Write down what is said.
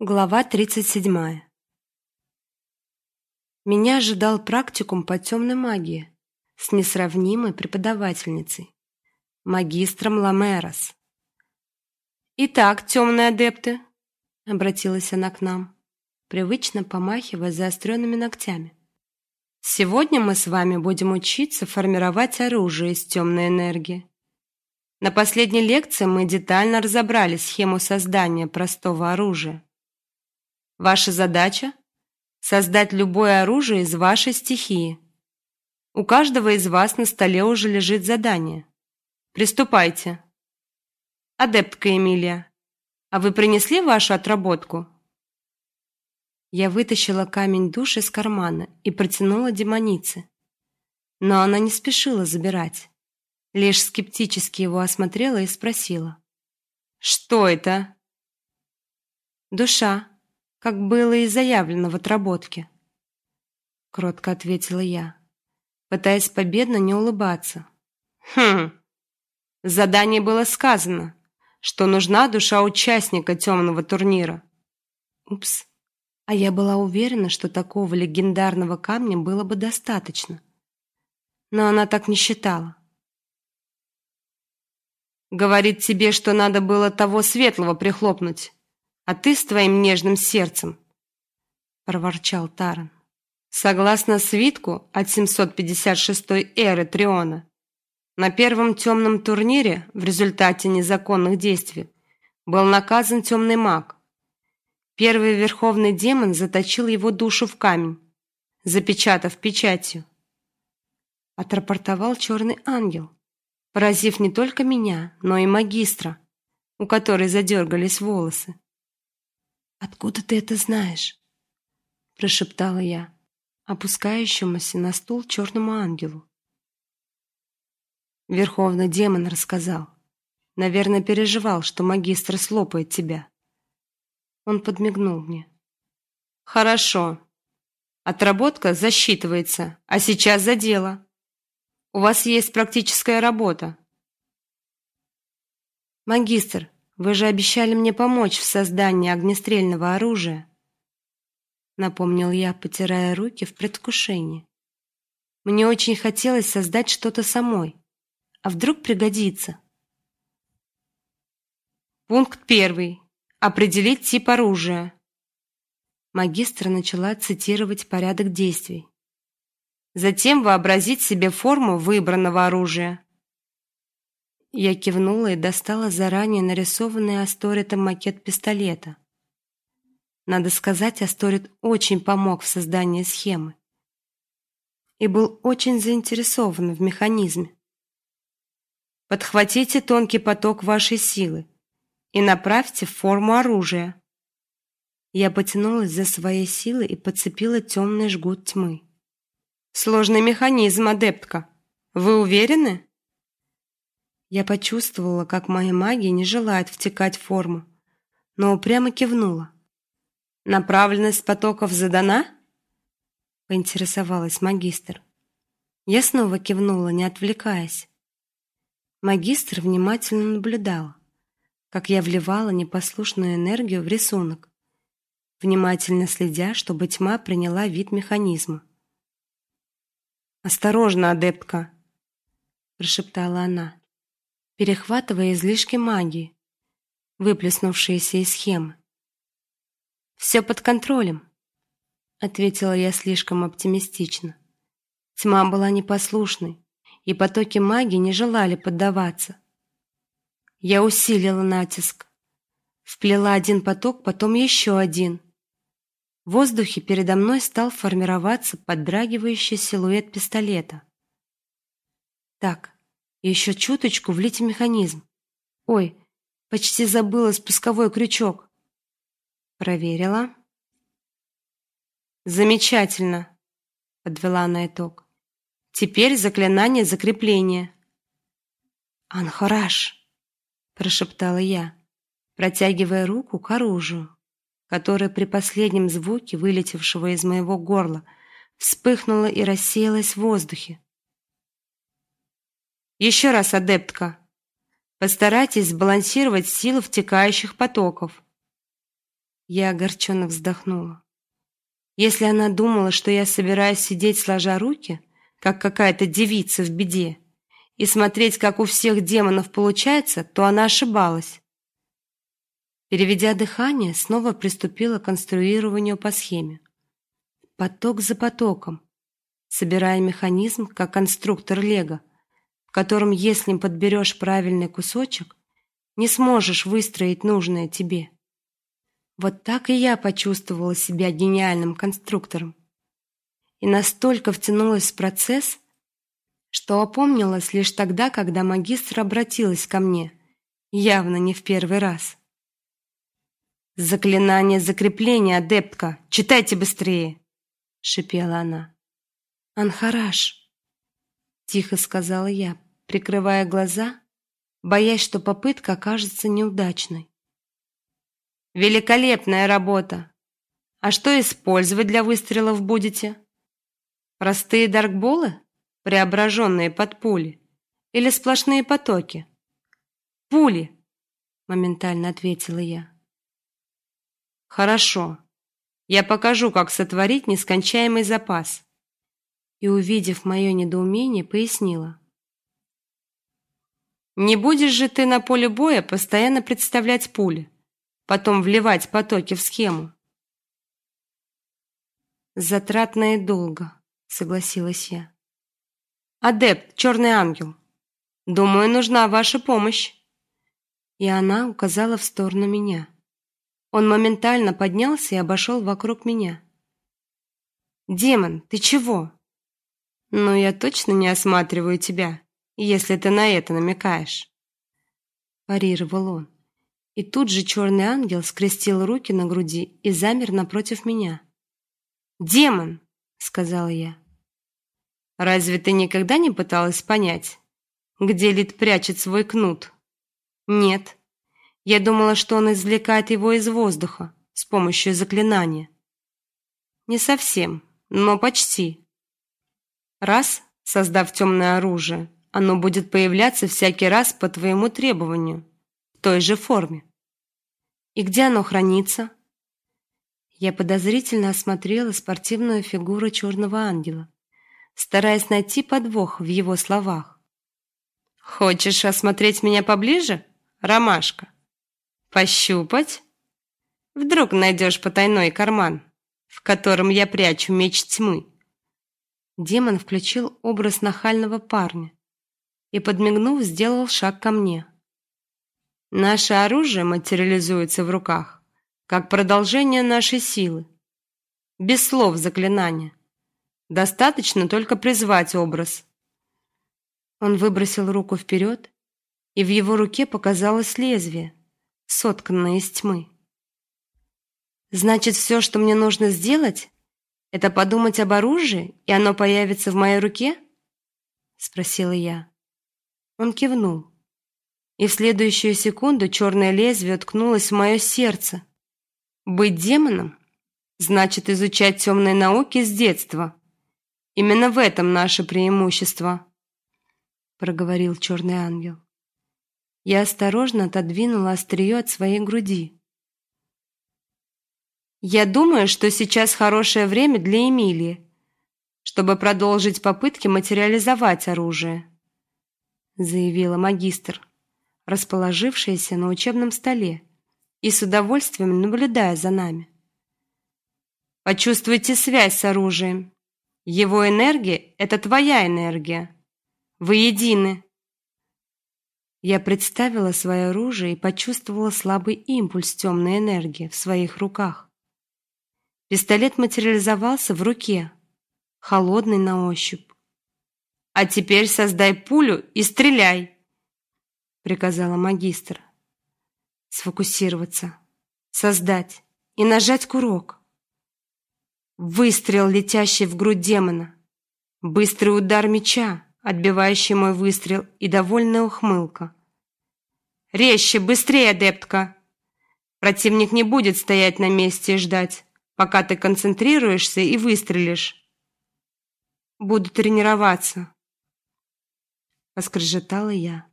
Глава 37. Меня ожидал практикум по темной магии с несравнимой преподавательницей, магистром Ламерос. «Итак, темные адепты», — обратилась она к нам, привычно помахивая заостренными ногтями. «Сегодня мы с вами будем учиться формировать оружие из темной энергии. На последней лекции мы детально разобрали схему создания простого оружия. Ваша задача создать любое оружие из вашей стихии. У каждого из вас на столе уже лежит задание. Приступайте. Адептка Эмилия, а вы принесли вашу отработку? Я вытащила камень души из кармана и протянула демонице. Но она не спешила забирать. Лишь скептически его осмотрела и спросила: "Что это?" "Душа", как было и заявлено в отработке. Кротко ответила я, пытаясь победно не улыбаться. Хм. В задании было сказано, что нужна душа участника темного турнира. Упс. А я была уверена, что такого легендарного камня было бы достаточно. Но она так не считала. Говорит тебе, что надо было того светлого прихлопнуть а ты с твоим нежным сердцем, проворчал Таран. Согласно свитку от 756 эры Триона, на первом темном турнире в результате незаконных действий был наказан темный маг. Первый верховный демон заточил его душу в камень, запечатав печатью. Отрапортовал черный ангел, поразив не только меня, но и магистра, у которой задергались волосы. Откуда ты это знаешь? прошептала я, опускающемуся на стул черному ангелу. Верховный демон рассказал. Наверное, переживал, что магистр слопает тебя. Он подмигнул мне. Хорошо. Отработка засчитывается, а сейчас за дело. У вас есть практическая работа. Магистр, вы же обещали мне помочь в создании огнестрельного оружия, напомнил я, потирая руки в предвкушении. Мне очень хотелось создать что-то самой, а вдруг пригодится. Пункт первый. Определить тип оружия. Магистр начала цитировать порядок действий. Затем вообразить себе форму выбранного оружия. Я кивнула и достала заранее нарисованный Асторитом макет пистолета. Надо сказать, Асторит очень помог в создании схемы и был очень заинтересован в механизме. Подхватите тонкий поток вашей силы и направьте в форму оружия. Я потянулась за своей силой и подцепила темный жгут тьмы. Сложный механизм, адептка. Вы уверены? Я почувствовала, как моя магия не желает втекать в форму, но упрямо кивнула. Направленность потоков задана? поинтересовалась магистр. Я снова кивнула, не отвлекаясь. Магистр внимательно наблюдал, как я вливала непослушную энергию в рисунок, внимательно следя, чтобы тьма приняла вид механизма. Осторожно, адептка, прошептала она перехватывая излишки магии, выплеснувшиеся из схемы. «Все под контролем, ответила я слишком оптимистично. Тьма была непослушной, и потоки магии не желали поддаваться. Я усилила натиск, вплела один поток, потом еще один. В воздухе передо мной стал формироваться подрагивающий силуэт пистолета. Так, еще чуточку влить в механизм. Ой, почти забыла спусковой крючок. Проверила. Замечательно, подвела на итог. Теперь заклинание закрепления. Анхараш, прошептала я, протягивая руку к оружию, которое при последнем звуке, вылетевшего из моего горла, вспыхнуло и рассеялось в воздухе. Еще раз, адептка. Постарайтесь сбалансировать силу втекающих потоков. Я огорченно вздохнула. Если она думала, что я собираюсь сидеть сложа руки, как какая-то девица в беде, и смотреть, как у всех демонов получается, то она ошибалась. Переведя дыхание, снова приступила к конструированию по схеме. Поток за потоком, собирая механизм, как конструктор Лего, в котором, если подберешь правильный кусочек, не сможешь выстроить нужное тебе. Вот так и я почувствовала себя гениальным конструктором. И настолько втянулась в процесс, что опомнилась лишь тогда, когда магистр обратилась ко мне, явно не в первый раз. Заклинание закрепления, адептка. Читайте быстрее, шипела она. Анхараш, тихо сказала я, прикрывая глаза, боясь, что попытка окажется неудачной. Великолепная работа. А что использовать для выстрелов будете? Простые даркболы? преображенные под пули, или сплошные потоки? Пули, моментально ответила я. Хорошо. Я покажу, как сотворить нескончаемый запас. И увидев мое недоумение, пояснила: Не будешь же ты на поле боя постоянно представлять пули, потом вливать потоки в схему. Затратно и долго, согласилась я. Адепт, черный ангел. Думаю, нужна ваша помощь. И она указала в сторону меня. Он моментально поднялся и обошел вокруг меня. Демон, ты чего? Ну я точно не осматриваю тебя, если ты на это намекаешь. Парировал он. И тут же черный ангел скрестил руки на груди и замер напротив меня. "Демон", сказала я. Разве ты никогда не пыталась понять, где Лид прячет свой кнут? Нет. Я думала, что он извлекает его из воздуха с помощью заклинания. Не совсем, но почти. Раз, создав темное оружие, оно будет появляться всякий раз по твоему требованию, в той же форме. И где оно хранится? Я подозрительно осмотрела спортивную фигуру черного ангела стараясь найти подвох в его словах. Хочешь осмотреть меня поближе, ромашка? Пощупать? Вдруг найдешь потайной карман, в котором я прячу меч тьмы. Демон включил образ нахального парня и подмигнув, сделал шаг ко мне. Наше оружие материализуется в руках, как продолжение нашей силы, без слов заклинания. Достаточно только призвать образ. Он выбросил руку вперед, и в его руке показалось лезвие, сотканное из тьмы. Значит, все, что мне нужно сделать, это подумать об оружии, и оно появится в моей руке? спросила я. Он кивнул. И в следующую секунду черное лезвие уткнулось в мое сердце. Быть демоном значит изучать темные науки с детства. Именно в этом наше преимущество, проговорил черный ангел. Я осторожно отодвинула острие от своей груди. Я думаю, что сейчас хорошее время для Эмилии, чтобы продолжить попытки материализовать оружие, заявила магистр, расположившаяся на учебном столе и с удовольствием наблюдая за нами. Почувствуйте связь с оружием его энергия – это твоя энергия. Вы едины. Я представила свое оружие и почувствовала слабый импульс темной энергии в своих руках. Пистолет материализовался в руке, холодный на ощупь. А теперь создай пулю и стреляй, приказала магистр. Сфокусироваться, создать и нажать курок. Выстрел, летящий в грудь демона. Быстрый удар меча, отбивающий мой выстрел, и довольная ухмылка. Резче, быстрее, адептка. Противник не будет стоять на месте и ждать, пока ты концентрируешься и выстрелишь. Буду тренироваться, поскрежетала я.